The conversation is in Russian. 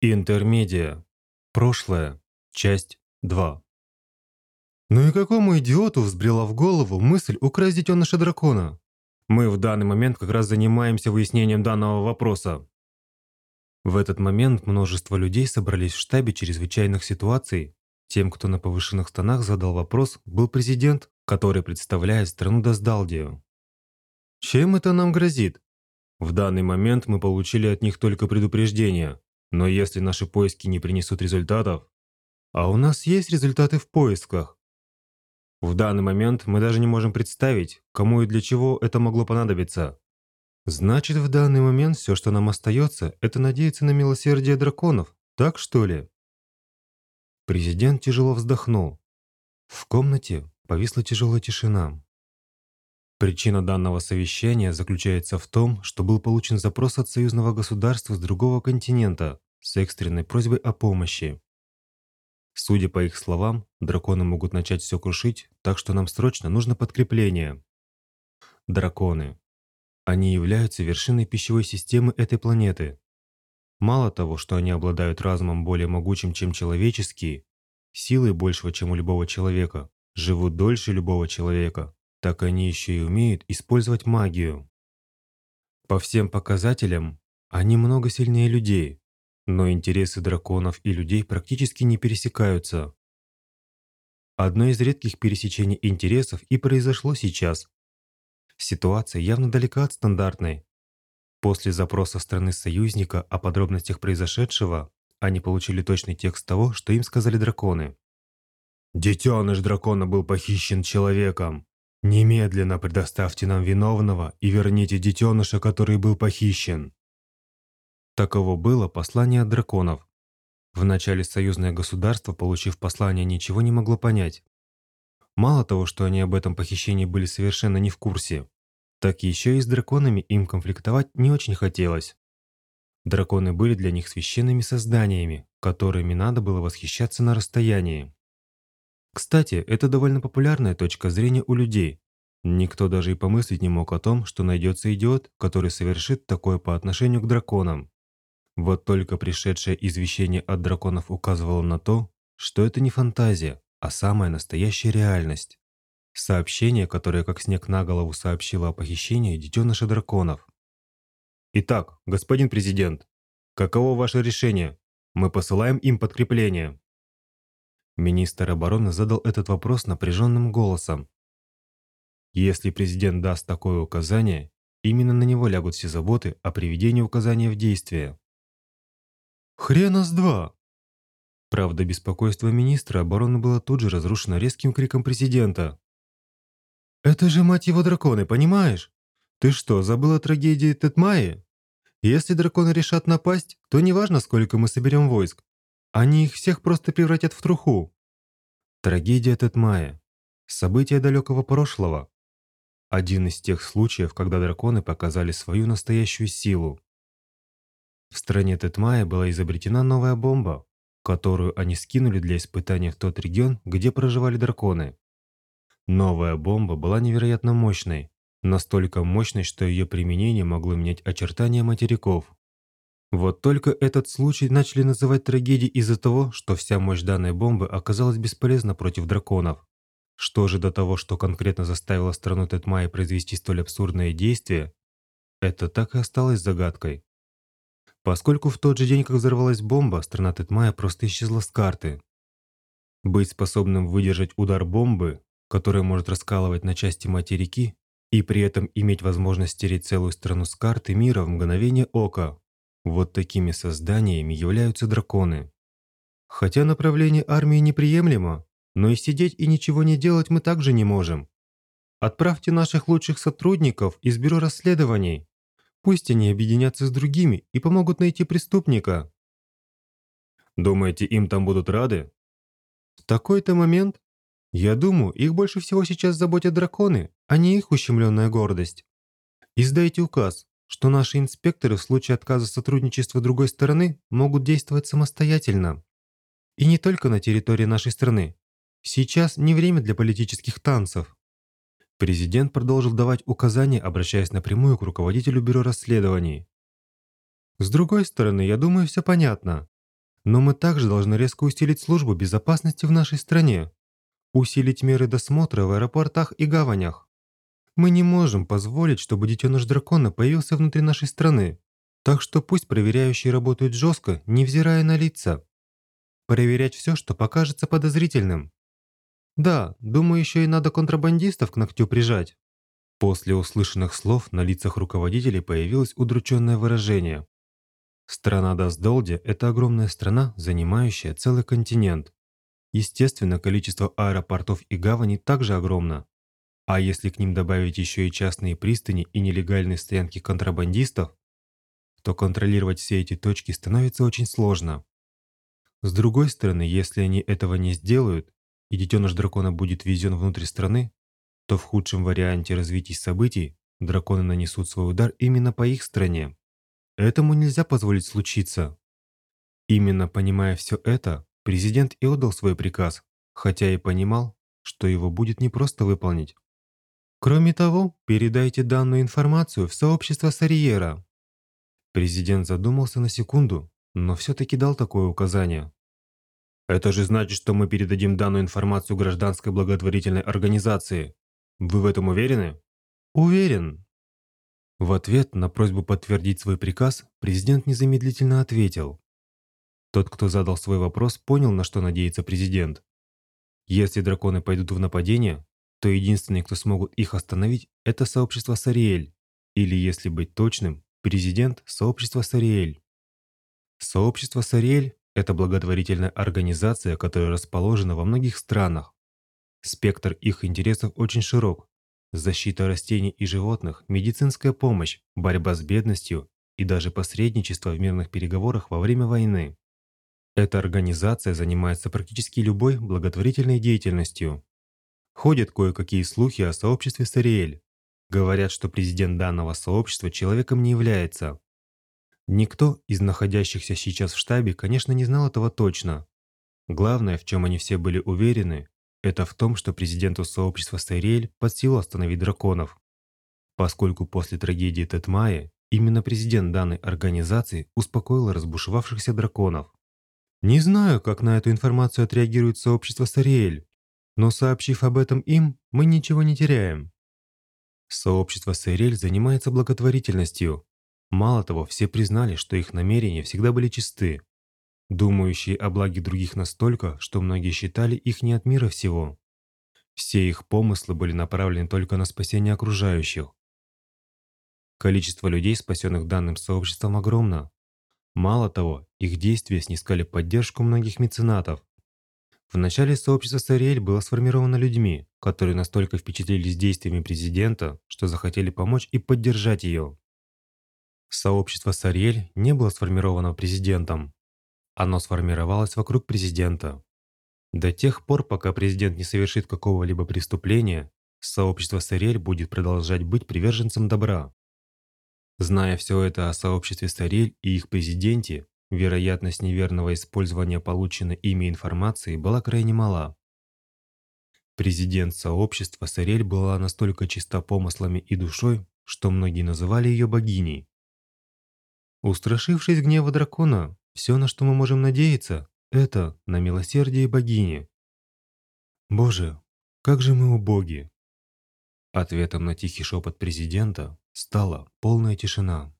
Интермедиа. Прошлое. Часть 2. Ну и какому идиоту взбрела в голову мысль украсть детеныша дракона? Мы в данный момент как раз занимаемся выяснением данного вопроса. В этот момент множество людей собрались в штабе чрезвычайных ситуаций. Тем, кто на повышенных тонах задал вопрос, был президент, который представляет страну Доздалдию. Чем это нам грозит? В данный момент мы получили от них только предупреждение, но если наши поиски не принесут результатов, а у нас есть результаты в поисках. В данный момент мы даже не можем представить, кому и для чего это могло понадобиться. Значит, в данный момент все, что нам остается, это надеяться на милосердие драконов, так что ли? Президент тяжело вздохнул. В комнате повисла тяжелая тишина. Причина данного совещания заключается в том, что был получен запрос от союзного государства с другого континента с экстренной просьбой о помощи. Судя по их словам, драконы могут начать все крушить, так что нам срочно нужно подкрепление. Драконы. Они являются вершиной пищевой системы этой планеты. Мало того, что они обладают разумом более могучим, чем человеческий, силой большего, чем у любого человека, живут дольше любого человека, так они еще и умеют использовать магию. По всем показателям, они много сильнее людей, но интересы драконов и людей практически не пересекаются. Одно из редких пересечений интересов и произошло сейчас. Ситуация явно далека от стандартной. После запроса страны союзника о подробностях произошедшего, они получили точный текст того, что им сказали драконы. «Детеныш дракона был похищен человеком. Немедленно предоставьте нам виновного и верните детеныша, который был похищен». Таково было послание от драконов. Вначале союзное государство, получив послание, ничего не могло понять. Мало того, что они об этом похищении были совершенно не в курсе, так еще и с драконами им конфликтовать не очень хотелось. Драконы были для них священными созданиями, которыми надо было восхищаться на расстоянии. Кстати, это довольно популярная точка зрения у людей. Никто даже и помыслить не мог о том, что найдется идиот, который совершит такое по отношению к драконам. Вот только пришедшее извещение от драконов указывало на то, что это не фантазия, а самая настоящая реальность. Сообщение, которое как снег на голову сообщило о похищении детеныша драконов. Итак, господин президент, каково ваше решение? Мы посылаем им подкрепление. Министр обороны задал этот вопрос напряженным голосом. Если президент даст такое указание, именно на него лягут все заботы о приведении указания в действие. «Хрена с два!» Правда, беспокойство министра обороны было тут же разрушено резким криком президента. «Это же, мать его, драконы, понимаешь? Ты что, забыл о трагедии Тетмаи? Если драконы решат напасть, то неважно, сколько мы соберем войск. Они их всех просто превратят в труху. Трагедия Тетмая. События далекого прошлого. Один из тех случаев, когда драконы показали свою настоящую силу. В стране Тетмая была изобретена новая бомба, которую они скинули для испытания в тот регион, где проживали драконы. Новая бомба была невероятно мощной, настолько мощной, что ее применение могло менять очертания материков. Вот только этот случай начали называть трагедией из-за того, что вся мощь данной бомбы оказалась бесполезна против драконов. Что же до того, что конкретно заставило страну Тетмаи произвести столь абсурдное действие, это так и осталось загадкой. Поскольку в тот же день, как взорвалась бомба, страна Тетмая просто исчезла с карты. Быть способным выдержать удар бомбы, которая может раскалывать на части материки, и при этом иметь возможность стереть целую страну с карты мира в мгновение ока, вот такими созданиями являются драконы. Хотя направление армии неприемлемо, но и сидеть и ничего не делать мы также не можем. Отправьте наших лучших сотрудников из бюро расследований. Пусть они объединятся с другими и помогут найти преступника. Думаете, им там будут рады? В такой-то момент, я думаю, их больше всего сейчас заботят драконы, а не их ущемленная гордость. Издайте указ, что наши инспекторы в случае отказа сотрудничества другой стороны могут действовать самостоятельно. И не только на территории нашей страны. Сейчас не время для политических танцев. Президент продолжил давать указания, обращаясь напрямую к руководителю бюро расследований. С другой стороны, я думаю, все понятно. Но мы также должны резко усилить службу безопасности в нашей стране, усилить меры досмотра в аэропортах и гаванях. Мы не можем позволить, чтобы детеныш дракона появился внутри нашей страны, так что пусть проверяющие работают жестко, невзирая на лица. Проверять все, что покажется подозрительным. Да, думаю, еще и надо контрабандистов к ногтю прижать. После услышанных слов на лицах руководителей появилось удрученное выражение. Страна Даздолди – это огромная страна, занимающая целый континент. Естественно, количество аэропортов и гаваней также огромно. А если к ним добавить еще и частные пристани и нелегальные стоянки контрабандистов, то контролировать все эти точки становится очень сложно. С другой стороны, если они этого не сделают, и детеныш дракона будет ввезен внутрь страны, то в худшем варианте развития событий драконы нанесут свой удар именно по их стране. Этому нельзя позволить случиться. Именно понимая все это, президент и отдал свой приказ, хотя и понимал, что его будет непросто выполнить. Кроме того, передайте данную информацию в сообщество Сарьера. Президент задумался на секунду, но все-таки дал такое указание. Это же значит, что мы передадим данную информацию гражданской благотворительной организации. Вы в этом уверены? Уверен. В ответ на просьбу подтвердить свой приказ, президент незамедлительно ответил. Тот, кто задал свой вопрос, понял, на что надеется президент. Если драконы пойдут в нападение, то единственный, кто смогут их остановить, это сообщество Сариэль. Или, если быть точным, президент сообщества Сариэль. Сообщество Сариэль это благотворительная организация, которая расположена во многих странах. Спектр их интересов очень широк. Защита растений и животных, медицинская помощь, борьба с бедностью и даже посредничество в мирных переговорах во время войны. Эта организация занимается практически любой благотворительной деятельностью. Ходят кое-какие слухи о сообществе Сариэль. Говорят, что президент данного сообщества человеком не является, Никто из находящихся сейчас в штабе, конечно, не знал этого точно. Главное, в чем они все были уверены, это в том, что президенту сообщества Сайриэль под силу остановить драконов. Поскольку после трагедии Тетмая именно президент данной организации успокоил разбушевавшихся драконов. Не знаю, как на эту информацию отреагирует сообщество Сариэль, но сообщив об этом им, мы ничего не теряем. Сообщество Сайрель занимается благотворительностью, Мало того, все признали, что их намерения всегда были чисты, думающие о благе других настолько, что многие считали их не от мира всего. Все их помыслы были направлены только на спасение окружающих. Количество людей, спасенных данным сообществом, огромно. Мало того, их действия снискали поддержку многих меценатов. В начале сообщество Сариэль было сформировано людьми, которые настолько впечатлились действиями президента, что захотели помочь и поддержать ее. Сообщество Сариэль не было сформировано президентом. Оно сформировалось вокруг президента. До тех пор, пока президент не совершит какого-либо преступления, сообщество Сариэль будет продолжать быть приверженцем добра. Зная все это о сообществе Сариэль и их президенте, вероятность неверного использования полученной ими информации была крайне мала. Президент сообщества Сариэль была настолько чиста помыслами и душой, что многие называли ее богиней. Устрашившись гнева дракона, все, на что мы можем надеяться, это на милосердие богини. Боже, как же мы убоги! Ответом на тихий шепот президента стала полная тишина.